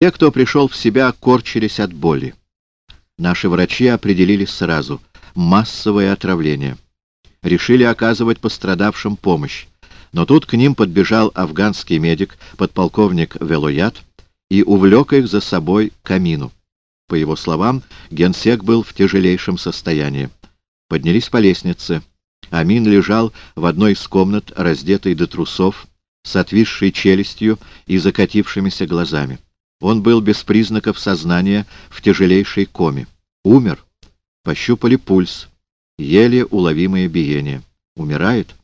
Те, кто пришел в себя, корчились от боли. Наши врачи определили сразу — массовое отравление. Решили оказывать пострадавшим помощь. Но тут к ним подбежал афганский медик, подполковник Велоят, и увлек их за собой к камину. По его словам, генсек был в тяжелейшем состоянии. Поднялись по лестнице. Амин лежал в одной из комнат, раздетый до трусов, с отвисшей челюстью и закатившимися глазами. Он был без признаков сознания в тяжелейшей коме. Умер. Пощупали пульс. Еле уловимое биение. Умирает?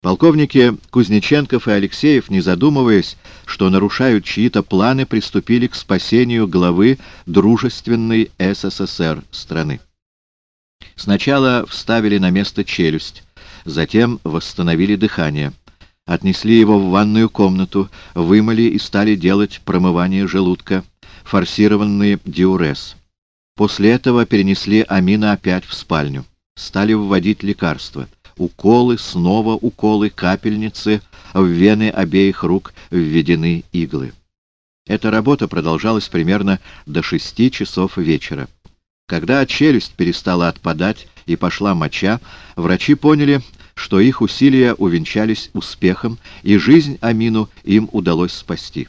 Полковники Кузнеченков и Алексеев, не задумываясь, что нарушают чьи-то планы, приступили к спасению главы дружественной СССР страны. Сначала вставили на место челюсть, затем восстановили дыхание. Отнесли его в ванную комнату, вымыли и стали делать промывание желудка, форсированный диурез. После этого перенесли Амина опять в спальню. Стали вводить лекарства уколы, снова уколы, капельницы, в вены обеих рук введены иглы. Эта работа продолжалась примерно до шести часов вечера. Когда челюсть перестала отпадать и пошла моча, врачи поняли, что их усилия увенчались успехом, и жизнь Амину им удалось спасти.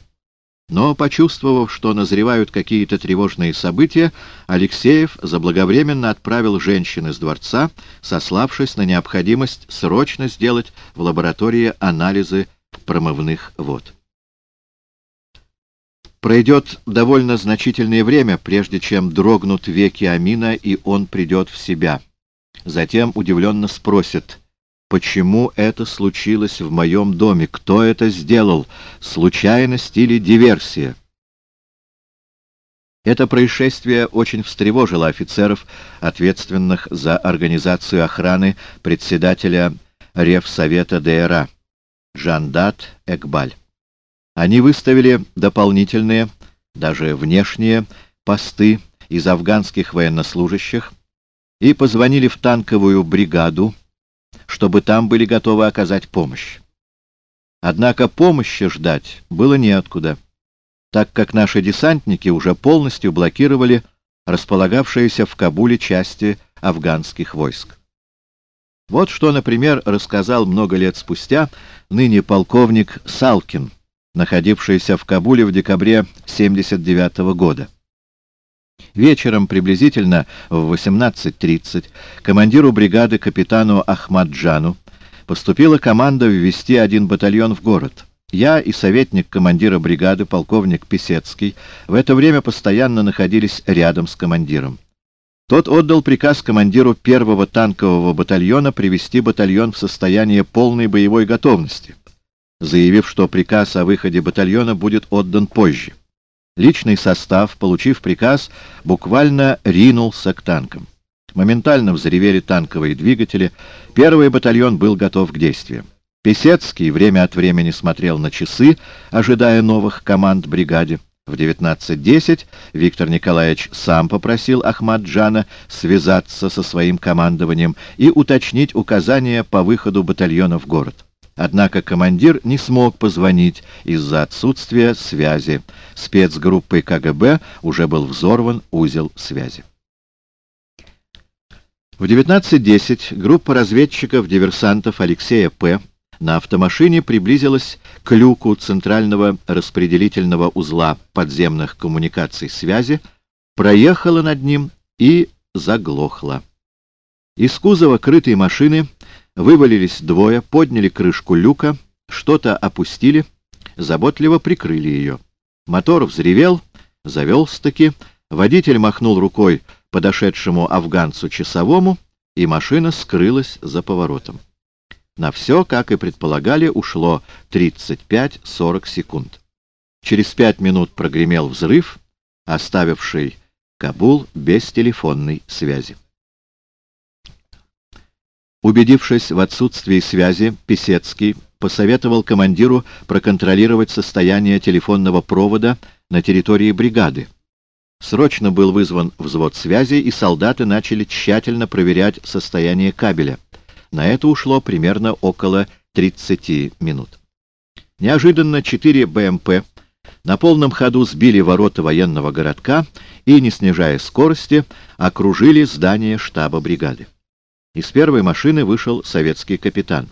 Но, почувствовав, что назревают какие-то тревожные события, Алексеев заблаговременно отправил женщин из дворца, сославшись на необходимость срочно сделать в лаборатории анализы промывных вод. Пройдет довольно значительное время, прежде чем дрогнут веки Амина, и он придет в себя. Затем удивленно спросит, Почему это случилось в моем доме? Кто это сделал? Случайность или диверсия? Это происшествие очень встревожило офицеров, ответственных за организацию охраны председателя Ревсовета ДРА, Жандат Экбаль. Они выставили дополнительные, даже внешние, посты из афганских военнослужащих и позвонили в танковую бригаду, чтобы там были готовы оказать помощь. Однако помощи ждать было неоткуда, так как наши десантники уже полностью блокировали располагавшиеся в Кабуле части афганских войск. Вот что, например, рассказал много лет спустя ныне полковник Салкин, находившийся в Кабуле в декабре 1979 года. Вечером, приблизительно в 18.30, командиру бригады капитану Ахмаджану поступила команда ввести один батальон в город. Я и советник командира бригады, полковник Писецкий, в это время постоянно находились рядом с командиром. Тот отдал приказ командиру первого танкового батальона привести батальон в состояние полной боевой готовности, заявив, что приказ о выходе батальона будет отдан позже. Личный состав, получив приказ, буквально ринулся к танкам. Моментально взревели танковые двигатели, первый батальон был готов к действиям. Песецкий время от времени смотрел на часы, ожидая новых команд бригаде. В 19.10 Виктор Николаевич сам попросил Ахмад-Джана связаться со своим командованием и уточнить указания по выходу батальона в город. Однако командир не смог позвонить из-за отсутствия связи. Спецгруппой КГБ уже был взорван узел связи. В 19.10 группа разведчиков-диверсантов Алексея П. на автомашине приблизилась к люку центрального распределительного узла подземных коммуникаций связи, проехала над ним и заглохла. Из кузова крытой машины Вывалились двое, подняли крышку люка, что-то опустили, заботливо прикрыли ее. Мотор взревел, завелся-таки, водитель махнул рукой подошедшему афганцу-часовому, и машина скрылась за поворотом. На все, как и предполагали, ушло 35-40 секунд. Через пять минут прогремел взрыв, оставивший Кабул без телефонной связи. Убедившись в отсутствии связи, Писецкий посоветовал командиру проконтролировать состояние телефонного провода на территории бригады. Срочно был вызван взвод связи, и солдаты начали тщательно проверять состояние кабеля. На это ушло примерно около 30 минут. Неожиданно четыре БМП на полном ходу сбили ворота военного городка и, не снижая скорости, окружили здание штаба бригады. Из первой машины вышел советский капитан.